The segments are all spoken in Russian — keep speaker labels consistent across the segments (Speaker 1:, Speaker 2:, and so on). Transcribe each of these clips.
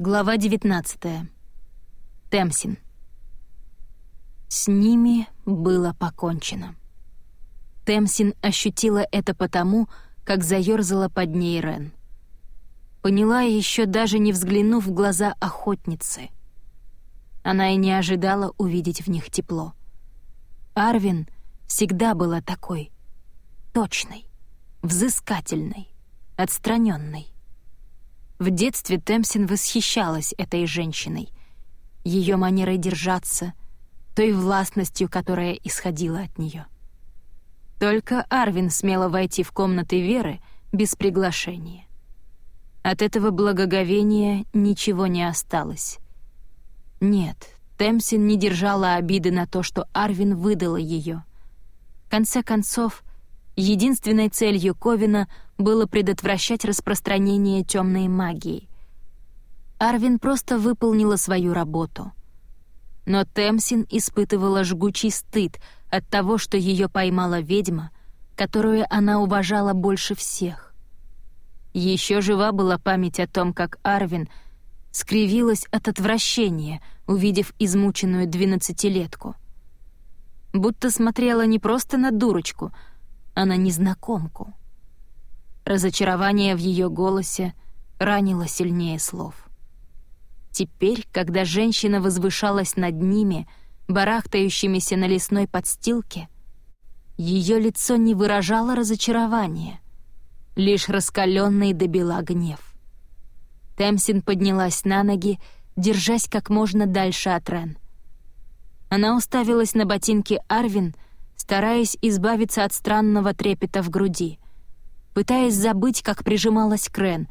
Speaker 1: Глава 19. Темсин. С ними было покончено. Темсин ощутила это потому, как заёрзала под ней Рен. Поняла еще даже не взглянув в глаза охотницы. Она и не ожидала увидеть в них тепло. Арвин всегда была такой, точной, взыскательной, отстраненной. В детстве Темсин восхищалась этой женщиной, ее манерой держаться, той властностью, которая исходила от нее. Только Арвин смело войти в комнаты Веры без приглашения. От этого благоговения ничего не осталось. Нет, Темсин не держала обиды на то, что Арвин выдала ее. В конце концов, единственной целью Ковина было предотвращать распространение темной магии. Арвин просто выполнила свою работу. Но Темсин испытывала жгучий стыд от того, что ее поймала ведьма, которую она уважала больше всех. Еще жива была память о том, как Арвин скривилась от отвращения, увидев измученную двенадцатилетку. Будто смотрела не просто на дурочку, а на незнакомку. Разочарование в ее голосе ранило сильнее слов. Теперь, когда женщина возвышалась над ними, барахтающимися на лесной подстилке, ее лицо не выражало разочарования, лишь раскаленный добила гнев. Темсин поднялась на ноги, держась как можно дальше от Рен. Она уставилась на ботинки Арвин, стараясь избавиться от странного трепета в груди — пытаясь забыть, как прижималась Крен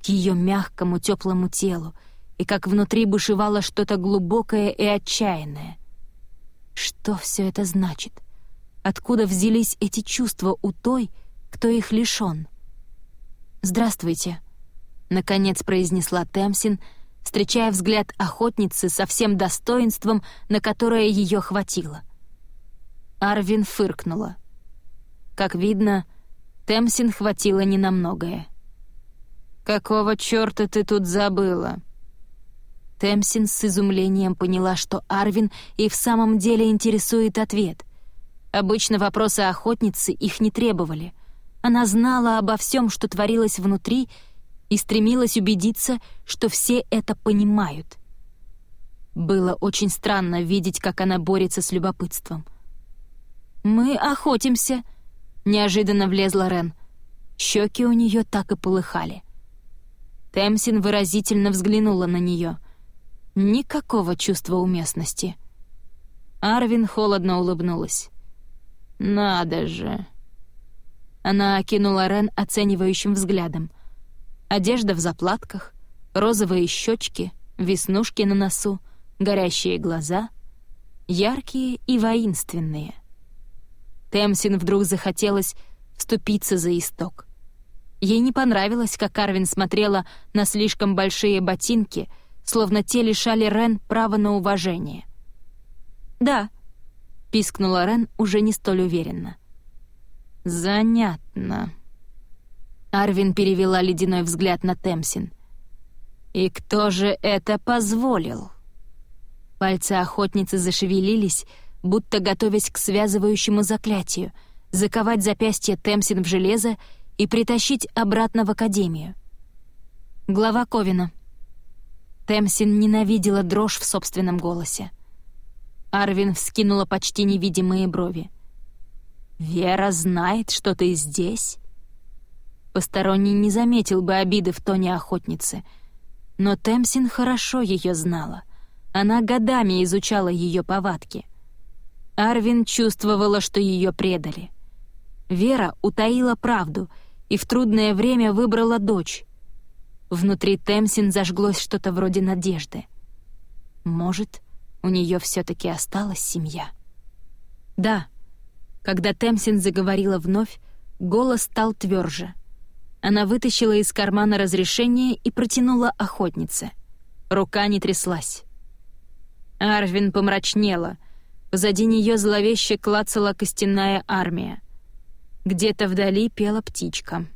Speaker 1: к ее мягкому теплому телу и как внутри бушевало что-то глубокое и отчаянное. Что все это значит? Откуда взялись эти чувства у той, кто их лишён? «Здравствуйте», — наконец произнесла Темсин, встречая взгляд охотницы со всем достоинством, на которое ее хватило. Арвин фыркнула. Как видно, Темсин хватило не на многое. «Какого чёрта ты тут забыла?» Темсин с изумлением поняла, что Арвин и в самом деле интересует ответ. Обычно вопросы охотницы их не требовали. Она знала обо всем, что творилось внутри, и стремилась убедиться, что все это понимают. Было очень странно видеть, как она борется с любопытством. «Мы охотимся», Неожиданно влезла Рен. Щеки у нее так и полыхали. Темсин выразительно взглянула на нее. Никакого чувства уместности. Арвин холодно улыбнулась. «Надо же!» Она окинула Рен оценивающим взглядом. Одежда в заплатках, розовые щечки, веснушки на носу, горящие глаза, яркие и воинственные. Темсин вдруг захотелось вступиться за исток. Ей не понравилось, как Арвин смотрела на слишком большие ботинки, словно те лишали Рен права на уважение. «Да», — пискнула Рен уже не столь уверенно. «Занятно». Арвин перевела ледяной взгляд на Темсин. «И кто же это позволил?» Пальцы охотницы зашевелились, будто готовясь к связывающему заклятию, заковать запястье Темсин в железо и притащить обратно в Академию. Глава Ковина. Темсин ненавидела дрожь в собственном голосе. Арвин вскинула почти невидимые брови. «Вера знает, что ты здесь?» Посторонний не заметил бы обиды в тоне охотницы, но Темсин хорошо ее знала. Она годами изучала ее повадки — Арвин чувствовала, что ее предали. Вера утаила правду и в трудное время выбрала дочь. Внутри Темсин зажглось что-то вроде надежды. Может, у нее все-таки осталась семья? Да, когда Темсин заговорила вновь, голос стал тверже. Она вытащила из кармана разрешение и протянула охотнице. Рука не тряслась. Арвин помрачнела — Позади нее зловеще клацала костяная армия. Где-то вдали пела птичка.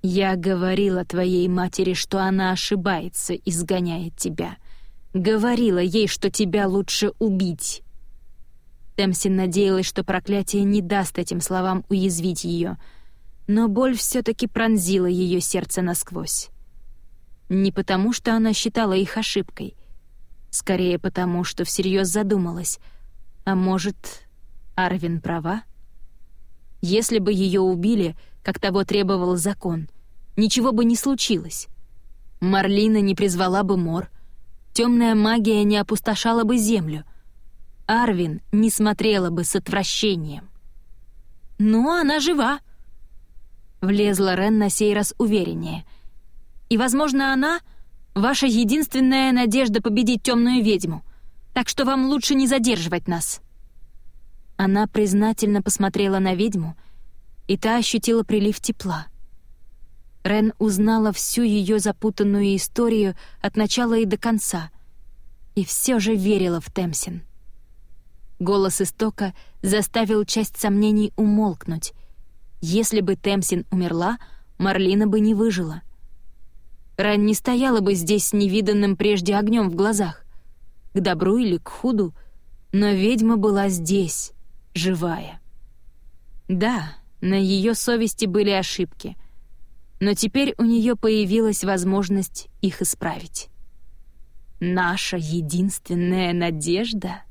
Speaker 1: «Я говорила твоей матери, что она ошибается, изгоняя тебя. Говорила ей, что тебя лучше убить». Темсин надеялась, что проклятие не даст этим словам уязвить ее, но боль все-таки пронзила ее сердце насквозь. Не потому, что она считала их ошибкой, скорее потому, что всерьез задумалась, а может, Арвин права? Если бы ее убили, как того требовал закон, ничего бы не случилось. Марлина не призвала бы Мор, темная магия не опустошала бы землю, Арвин не смотрела бы с отвращением. «Ну, она жива!» Влезла Рен на сей раз увереннее. «И, возможно, она — ваша единственная надежда победить темную ведьму, так что вам лучше не задерживать нас». Она признательно посмотрела на ведьму, и та ощутила прилив тепла. Рен узнала всю ее запутанную историю от начала и до конца, и все же верила в Темсин. Голос истока заставил часть сомнений умолкнуть. Если бы Темсин умерла, Марлина бы не выжила. Рен не стояла бы здесь с невиданным прежде огнем в глазах. К добру или к худу, но ведьма была здесь, живая. Да, на ее совести были ошибки, но теперь у нее появилась возможность их исправить. «Наша единственная надежда?»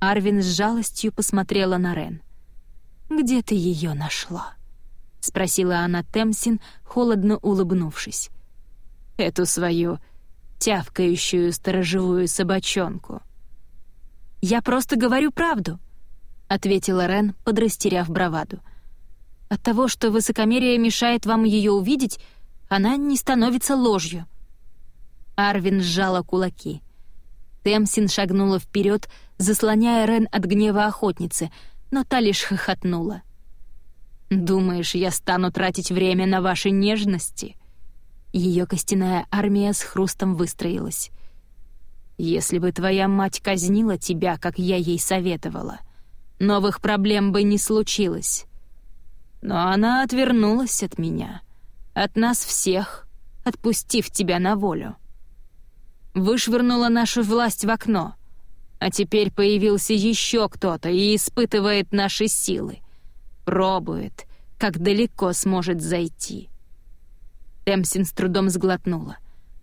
Speaker 1: Арвин с жалостью посмотрела на Рен. «Где ты ее нашла?» — спросила она Темсин, холодно улыбнувшись. «Эту свою тявкающую сторожевую собачонку». «Я просто говорю правду», ответила Рен, подрастеряв браваду. От того, что высокомерие мешает вам ее увидеть, она не становится ложью. Арвин сжала кулаки. Темсин шагнула вперед, заслоняя Рен от гнева охотницы, но та лишь хохотнула. «Думаешь, я стану тратить время на ваши нежности?» Ее костяная армия с хрустом выстроилась. «Если бы твоя мать казнила тебя, как я ей советовала, новых проблем бы не случилось. Но она отвернулась от меня, от нас всех, отпустив тебя на волю. Вышвырнула нашу власть в окно, а теперь появился еще кто-то и испытывает наши силы, пробует, как далеко сможет зайти. Темсин с трудом сглотнула.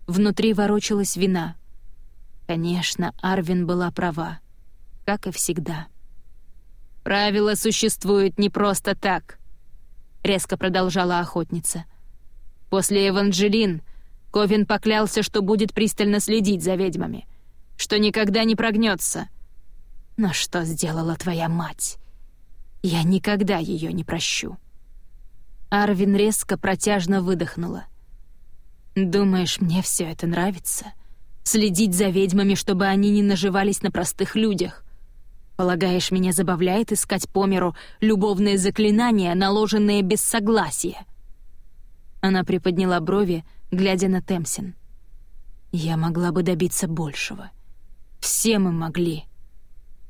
Speaker 1: Внутри ворочалась вина. Конечно, Арвин была права, как и всегда. «Правила существуют не просто так», — резко продолжала охотница. «После Эванжелин Ковин поклялся, что будет пристально следить за ведьмами, что никогда не прогнется. Но что сделала твоя мать? Я никогда ее не прощу». Арвин резко протяжно выдохнула. «Думаешь, мне все это нравится? Следить за ведьмами, чтобы они не наживались на простых людях? Полагаешь, меня забавляет искать по миру любовные заклинания, наложенные без согласия?» Она приподняла брови, глядя на Темсин. «Я могла бы добиться большего. Все мы могли.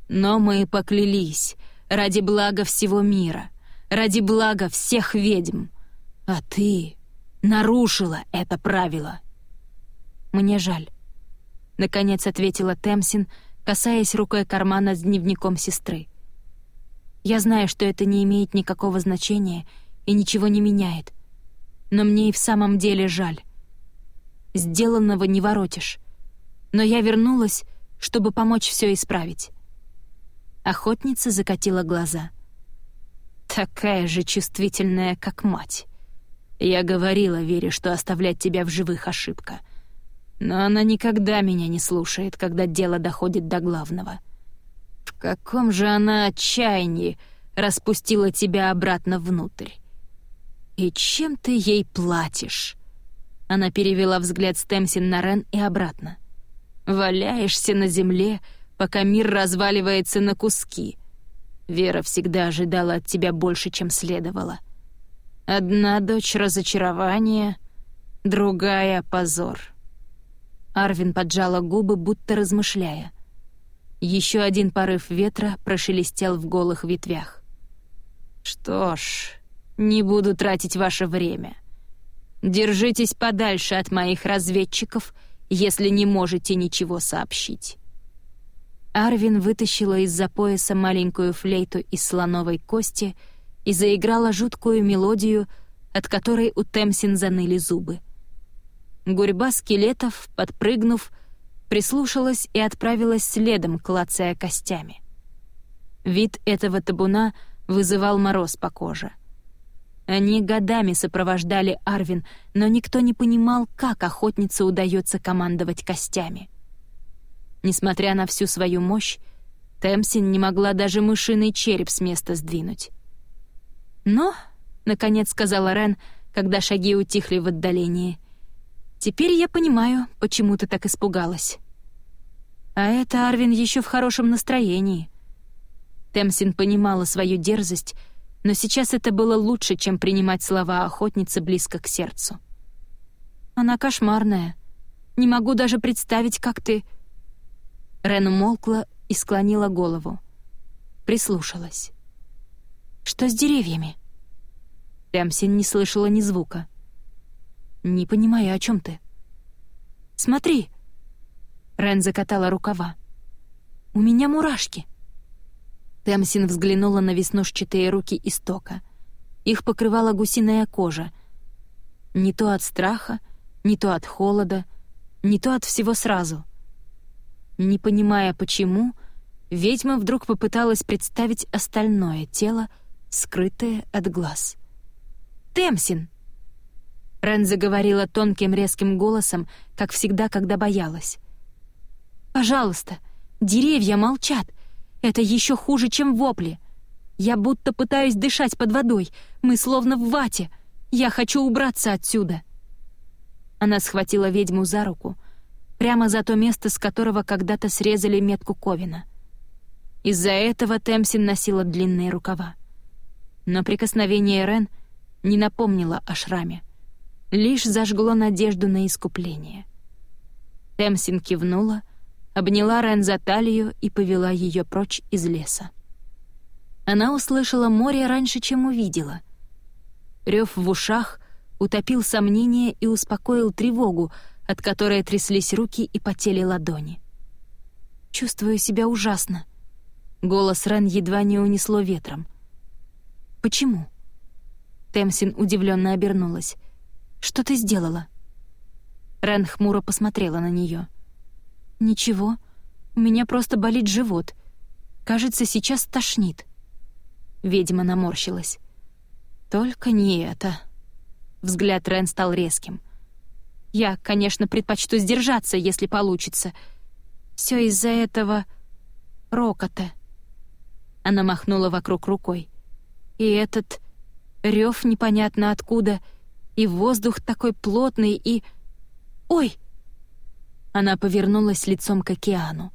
Speaker 1: Но мы поклялись ради блага всего мира, ради блага всех ведьм. А ты нарушила это правило». «Мне жаль», — наконец ответила Темсин, — касаясь рукой кармана с дневником сестры. «Я знаю, что это не имеет никакого значения и ничего не меняет, но мне и в самом деле жаль. Сделанного не воротишь, но я вернулась, чтобы помочь все исправить». Охотница закатила глаза. «Такая же чувствительная, как мать. Я говорила Вере, что оставлять тебя в живых — ошибка. Но она никогда меня не слушает, когда дело доходит до главного. В каком же она отчаянии распустила тебя обратно внутрь? И чем ты ей платишь?» Она перевела взгляд Стемсин на Рен и обратно. «Валяешься на земле, пока мир разваливается на куски. Вера всегда ожидала от тебя больше, чем следовало. Одна дочь разочарования, другая — позор». Арвин поджала губы, будто размышляя. Еще один порыв ветра прошелестел в голых ветвях. «Что ж, не буду тратить ваше время. Держитесь подальше от моих разведчиков, если не можете ничего сообщить». Арвин вытащила из-за пояса маленькую флейту из слоновой кости и заиграла жуткую мелодию, от которой у Темсин заныли зубы. Гурьба скелетов, подпрыгнув, прислушалась и отправилась следом, клацая костями. Вид этого табуна вызывал мороз по коже. Они годами сопровождали Арвин, но никто не понимал, как охотнице удается командовать костями. Несмотря на всю свою мощь, Темсин не могла даже мышиный череп с места сдвинуть. «Но», — наконец сказала Рен, когда шаги утихли в отдалении, «теперь я понимаю, почему ты так испугалась». А это Арвин еще в хорошем настроении. Темсин понимала свою дерзость — но сейчас это было лучше, чем принимать слова охотницы близко к сердцу. «Она кошмарная. Не могу даже представить, как ты...» Рен умолкла и склонила голову. Прислушалась. «Что с деревьями?» Рямсин не слышала ни звука. «Не понимаю, о чем ты?» «Смотри!» Рен закатала рукава. «У меня мурашки!» Темсин взглянула на веснушчатые руки истока. Их покрывала гусиная кожа. Не то от страха, не то от холода, не то от всего сразу. Не понимая почему, ведьма вдруг попыталась представить остальное тело, скрытое от глаз. «Темсин!» Рен заговорила тонким резким голосом, как всегда, когда боялась. «Пожалуйста, деревья молчат. Это еще хуже, чем вопли. Я будто пытаюсь дышать под водой. Мы словно в вате. Я хочу убраться отсюда. Она схватила ведьму за руку, прямо за то место, с которого когда-то срезали метку Ковина. Из-за этого Темсин носила длинные рукава. Но прикосновение Рен не напомнило о шраме. Лишь зажгло надежду на искупление. Темсин кивнула — обняла Рен за талию и повела ее прочь из леса. Она услышала море раньше, чем увидела. Рев в ушах утопил сомнения и успокоил тревогу, от которой тряслись руки и потели ладони. «Чувствую себя ужасно». Голос Рен едва не унесло ветром. «Почему?» Темсин удивленно обернулась. «Что ты сделала?» Рен хмуро посмотрела на нее. «Ничего, у меня просто болит живот. Кажется, сейчас тошнит». Ведьма наморщилась. «Только не это». Взгляд Рен стал резким. «Я, конечно, предпочту сдержаться, если получится. Все из-за этого... рокота». Она махнула вокруг рукой. «И этот рев непонятно откуда, и воздух такой плотный, и... Ой!» Она повернулась лицом к океану.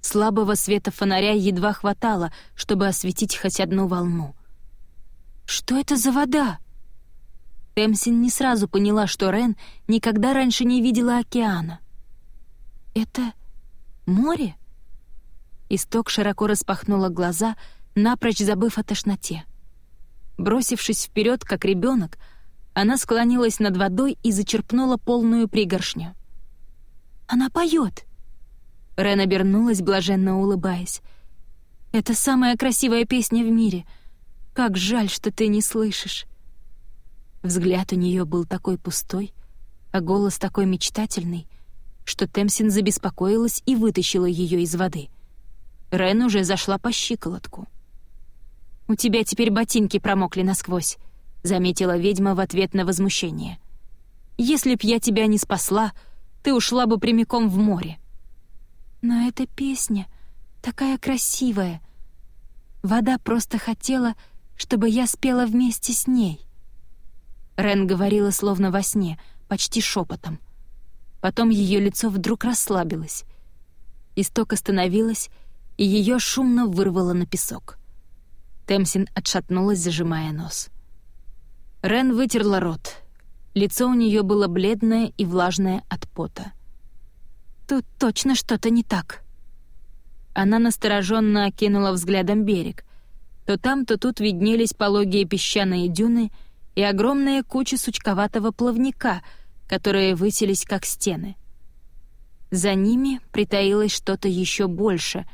Speaker 1: Слабого света фонаря едва хватало, чтобы осветить хоть одну волну. «Что это за вода?» Темсин не сразу поняла, что Рен никогда раньше не видела океана. «Это море?» Исток широко распахнула глаза, напрочь забыв о тошноте. Бросившись вперед, как ребенок, она склонилась над водой и зачерпнула полную пригоршню. Она поет!» Рен обернулась, блаженно улыбаясь. «Это самая красивая песня в мире. Как жаль, что ты не слышишь!» Взгляд у нее был такой пустой, а голос такой мечтательный, что Темсин забеспокоилась и вытащила ее из воды. Рен уже зашла по щиколотку. «У тебя теперь ботинки промокли насквозь», — заметила ведьма в ответ на возмущение. «Если б я тебя не спасла, ты ушла бы прямиком в море. Но эта песня такая красивая. Вода просто хотела, чтобы я спела вместе с ней. Рен говорила словно во сне, почти шепотом. Потом ее лицо вдруг расслабилось. Исток остановилась, и ее шумно вырвало на песок. Темсин отшатнулась, зажимая нос. Рен вытерла рот, Лицо у нее было бледное и влажное от пота. «Тут точно что-то не так». Она настороженно окинула взглядом берег. То там, то тут виднелись пологие песчаные дюны, и огромные кучи сучковатого плавника, которые высились как стены. За ними притаилось что-то еще больше,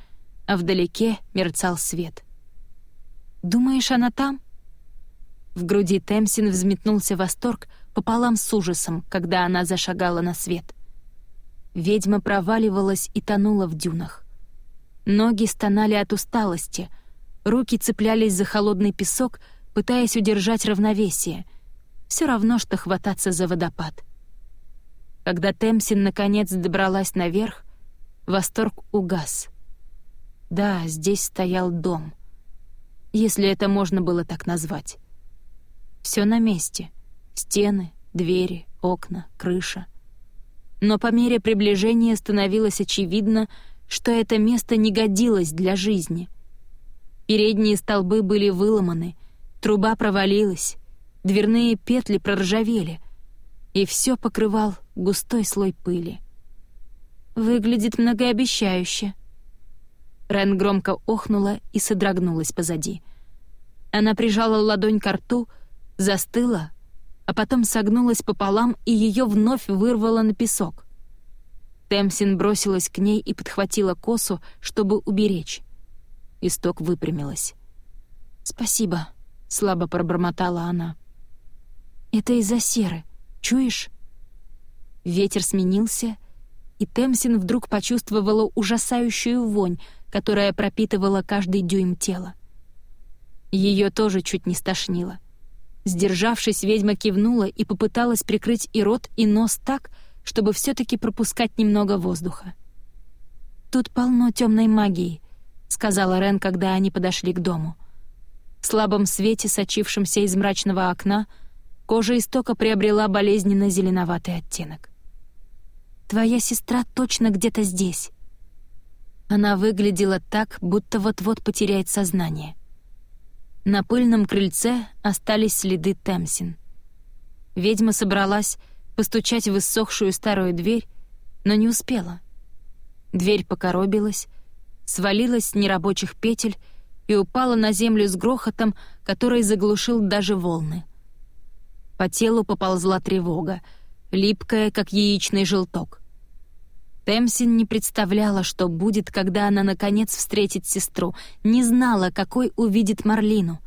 Speaker 1: а вдалеке мерцал свет. «Думаешь, она там?» В груди Темсин взметнулся восторг пополам с ужасом, когда она зашагала на свет. Ведьма проваливалась и тонула в дюнах. Ноги стонали от усталости, руки цеплялись за холодный песок, пытаясь удержать равновесие. Все равно, что хвататься за водопад. Когда Темсин наконец добралась наверх, восторг угас. Да, здесь стоял дом. Если это можно было так назвать. Все на месте. Стены, двери, окна, крыша. Но по мере приближения становилось очевидно, что это место не годилось для жизни. Передние столбы были выломаны, труба провалилась, дверные петли проржавели, и все покрывал густой слой пыли. «Выглядит многообещающе». Рен громко охнула и содрогнулась позади. Она прижала ладонь к рту, застыла, а потом согнулась пополам и ее вновь вырвало на песок. Темсин бросилась к ней и подхватила косу, чтобы уберечь. Исток выпрямилась. «Спасибо», — слабо пробормотала она. «Это из-за серы. Чуешь?» Ветер сменился, и Темсин вдруг почувствовала ужасающую вонь, которая пропитывала каждый дюйм тела. Ее тоже чуть не стошнило. Сдержавшись, ведьма кивнула и попыталась прикрыть и рот, и нос так, чтобы все таки пропускать немного воздуха. «Тут полно темной магии», — сказала Рен, когда они подошли к дому. В слабом свете, сочившемся из мрачного окна, кожа истока приобрела болезненно зеленоватый оттенок. «Твоя сестра точно где-то здесь». Она выглядела так, будто вот-вот потеряет сознание — на пыльном крыльце остались следы Темсин. Ведьма собралась постучать в иссохшую старую дверь, но не успела. Дверь покоробилась, свалилась с нерабочих петель и упала на землю с грохотом, который заглушил даже волны. По телу поползла тревога, липкая, как яичный желток. Темсин не представляла, что будет, когда она наконец встретит сестру, не знала, какой увидит Марлину.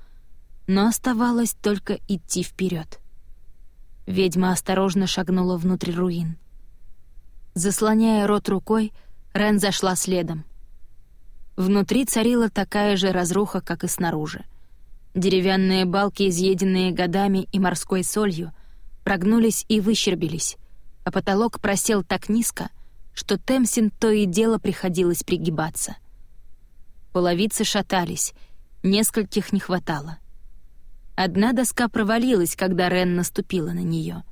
Speaker 1: Но оставалось только идти вперед. Ведьма осторожно шагнула внутрь руин. Заслоняя рот рукой, Рен зашла следом. Внутри царила такая же разруха, как и снаружи. Деревянные балки, изъеденные годами и морской солью, прогнулись и выщербились, а потолок просел так низко, что Темсин то и дело приходилось пригибаться. Половицы шатались, нескольких не хватало. Одна доска провалилась, когда Рен наступила на нее.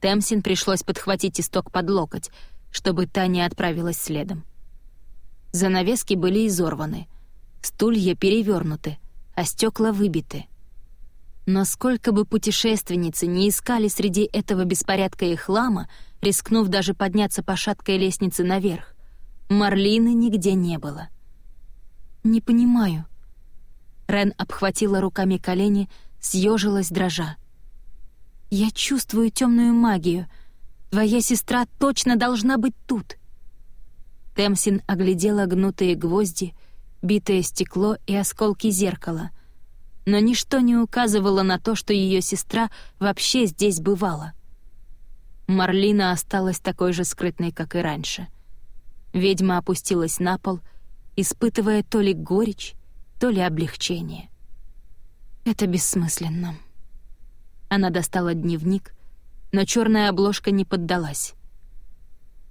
Speaker 1: Темсин пришлось подхватить исток под локоть, чтобы та не отправилась следом. Занавески были изорваны, стулья перевернуты, а стекла выбиты. Но сколько бы путешественницы не искали среди этого беспорядка и хлама, рискнув даже подняться по шаткой лестнице наверх. Марлины нигде не было. «Не понимаю». Рен обхватила руками колени, съежилась дрожа. «Я чувствую темную магию. Твоя сестра точно должна быть тут». Темсин оглядела гнутые гвозди, битое стекло и осколки зеркала. Но ничто не указывало на то, что ее сестра вообще здесь бывала. Марлина осталась такой же скрытной, как и раньше. Ведьма опустилась на пол, испытывая то ли горечь, то ли облегчение. Это бессмысленно. Она достала дневник, но черная обложка не поддалась.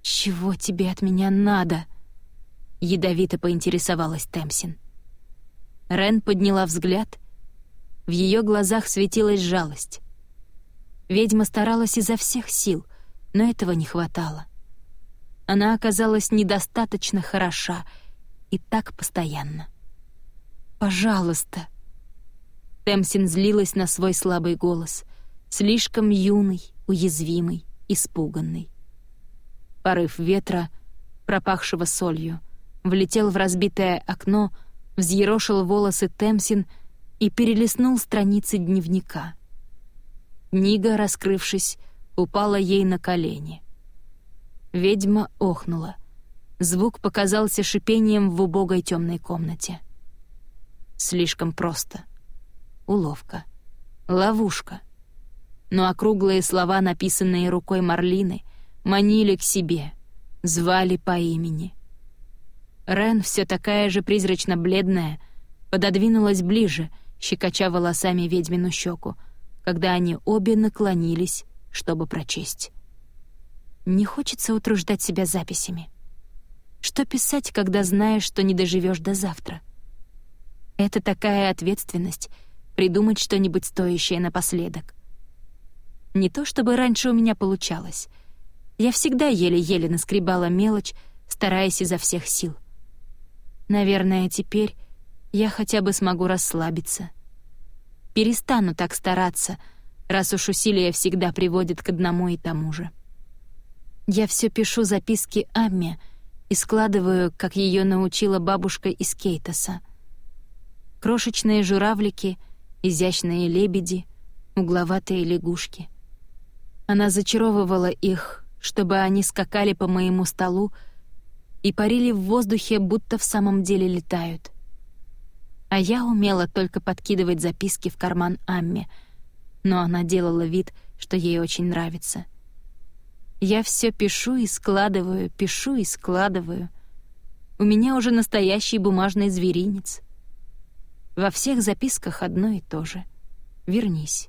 Speaker 1: «Чего тебе от меня надо?» — ядовито поинтересовалась Темсин. Рен подняла взгляд. В ее глазах светилась жалость. Ведьма старалась изо всех сил, но этого не хватало. Она оказалась недостаточно хороша и так постоянно. «Пожалуйста!» Темсин злилась на свой слабый голос, слишком юный, уязвимый, испуганный. Порыв ветра, пропахшего солью, влетел в разбитое окно, взъерошил волосы Темсин и перелистнул страницы дневника. Книга, раскрывшись, упала ей на колени. Ведьма охнула. Звук показался шипением в убогой темной комнате. Слишком просто. Уловка. Ловушка. Но округлые слова, написанные рукой Марлины, манили к себе, звали по имени. Рен, все такая же призрачно-бледная, пододвинулась ближе, щекоча волосами ведьмину щеку, когда они обе наклонились, чтобы прочесть. Не хочется утруждать себя записями. Что писать, когда знаешь, что не доживешь до завтра? Это такая ответственность — придумать что-нибудь стоящее напоследок. Не то чтобы раньше у меня получалось. Я всегда еле-еле наскребала мелочь, стараясь изо всех сил. Наверное, теперь я хотя бы смогу расслабиться. Перестану так стараться, раз уж усилия всегда приводят к одному и тому же. Я все пишу записки Амме и складываю, как ее научила бабушка из Кейтаса — Крошечные журавлики, изящные лебеди, угловатые лягушки. Она зачаровывала их, чтобы они скакали по моему столу и парили в воздухе, будто в самом деле летают. А я умела только подкидывать записки в карман Амме, но она делала вид, что ей очень нравится. Я все пишу и складываю, пишу и складываю. У меня уже настоящий бумажный зверинец — во всех записках одно и то же. «Вернись».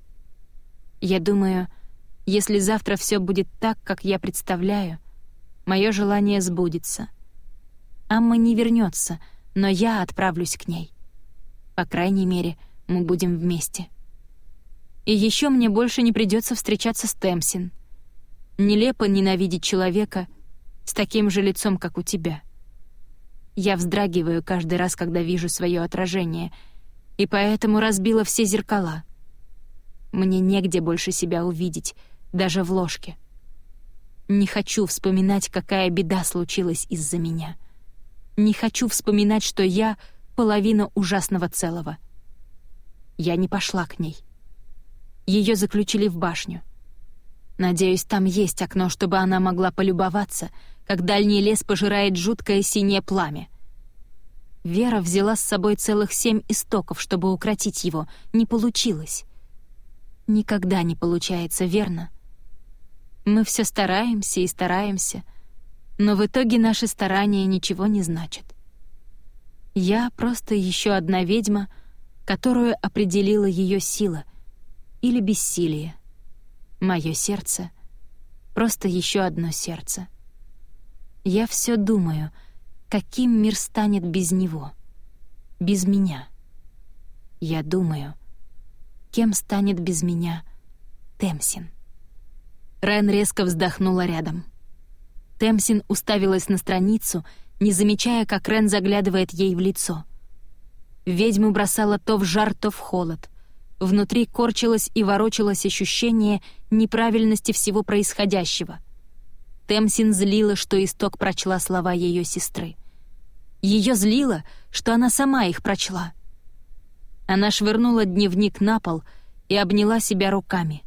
Speaker 1: Я думаю, если завтра все будет так, как я представляю, мое желание сбудется. Амма не вернется, но я отправлюсь к ней. По крайней мере, мы будем вместе. И еще мне больше не придется встречаться с Темсин. Нелепо ненавидеть человека с таким же лицом, как у тебя. Я вздрагиваю каждый раз, когда вижу свое отражение — и поэтому разбила все зеркала. Мне негде больше себя увидеть, даже в ложке. Не хочу вспоминать, какая беда случилась из-за меня. Не хочу вспоминать, что я — половина ужасного целого. Я не пошла к ней. Ее заключили в башню. Надеюсь, там есть окно, чтобы она могла полюбоваться, как дальний лес пожирает жуткое синее пламя. Вера взяла с собой целых семь истоков, чтобы укротить его. Не получилось. Никогда не получается, верно? Мы все стараемся и стараемся, но в итоге наши старания ничего не значат. Я просто еще одна ведьма, которую определила ее сила или бессилие. Мое сердце — просто еще одно сердце. Я все думаю — каким мир станет без него, без меня. Я думаю, кем станет без меня Темсин. Рен резко вздохнула рядом. Темсин уставилась на страницу, не замечая, как Рен заглядывает ей в лицо. Ведьму бросала то в жар, то в холод. Внутри корчилось и ворочалось ощущение неправильности всего происходящего. Темсин злила, что исток прочла слова ее сестры. Ее злило, что она сама их прочла. Она швырнула дневник на пол и обняла себя руками.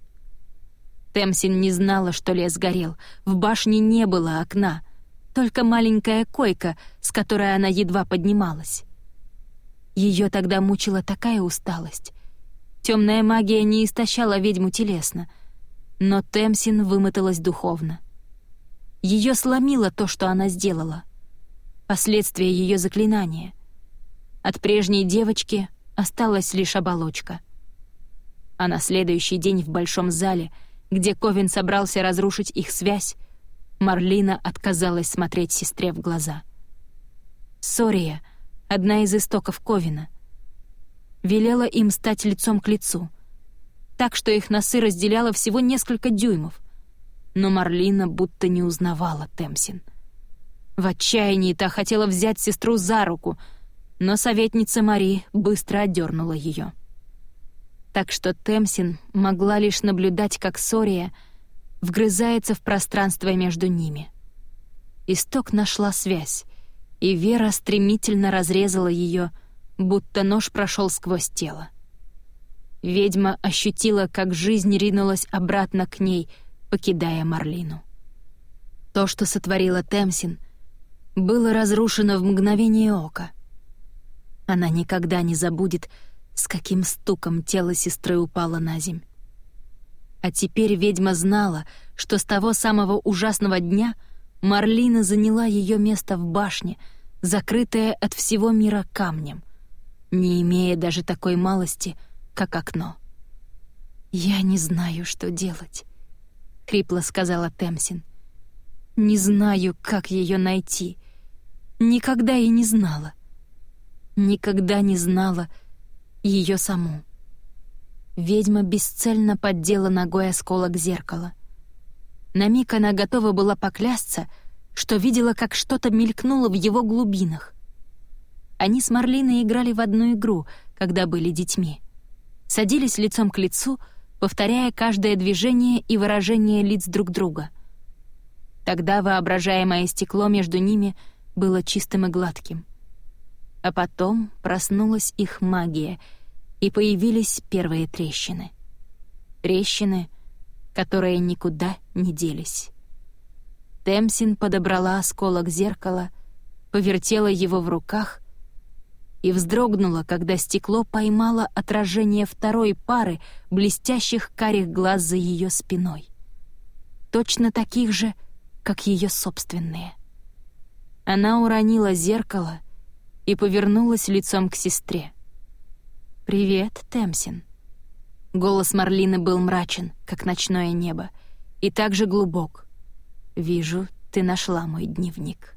Speaker 1: Темсин не знала, что лес горел. В башне не было окна, только маленькая койка, с которой она едва поднималась. Ее тогда мучила такая усталость. Темная магия не истощала ведьму телесно, но Темсин вымоталась духовно. Ее сломило то, что она сделала — последствия ее заклинания. От прежней девочки осталась лишь оболочка. А на следующий день в большом зале, где Ковин собрался разрушить их связь, Марлина отказалась смотреть сестре в глаза. Сория, одна из истоков Ковина, велела им стать лицом к лицу, так что их носы разделяло всего несколько дюймов, но Марлина будто не узнавала Темсин — в отчаянии та хотела взять сестру за руку, но советница Мари быстро отдернула ее. Так что Темсин могла лишь наблюдать, как Сория вгрызается в пространство между ними. Исток нашла связь, и Вера стремительно разрезала ее, будто нож прошел сквозь тело. ведьма ощутила, как жизнь ринулась обратно к ней, покидая Марлину. То, что сотворила Темсин, было разрушено в мгновение ока. Она никогда не забудет, с каким стуком тело сестры упало на земь. А теперь ведьма знала, что с того самого ужасного дня Марлина заняла ее место в башне, закрытая от всего мира камнем, не имея даже такой малости, как окно. «Я не знаю, что делать», — хрипло сказала Темсин. «Не знаю, как ее найти. Никогда и не знала. Никогда не знала ее саму». Ведьма бесцельно поддела ногой осколок зеркала. На миг она готова была поклясться, что видела, как что-то мелькнуло в его глубинах. Они с Марлиной играли в одну игру, когда были детьми. Садились лицом к лицу — повторяя каждое движение и выражение лиц друг друга. Тогда воображаемое стекло между ними было чистым и гладким. А потом проснулась их магия, и появились первые трещины. Трещины, которые никуда не делись. Темсин подобрала осколок зеркала, повертела его в руках и вздрогнула, когда стекло поймало отражение второй пары блестящих карих глаз за ее спиной. Точно таких же, как ее собственные. Она уронила зеркало и повернулась лицом к сестре. «Привет, Темсин». Голос Марлины был мрачен, как ночное небо, и также глубок. «Вижу, ты нашла мой дневник».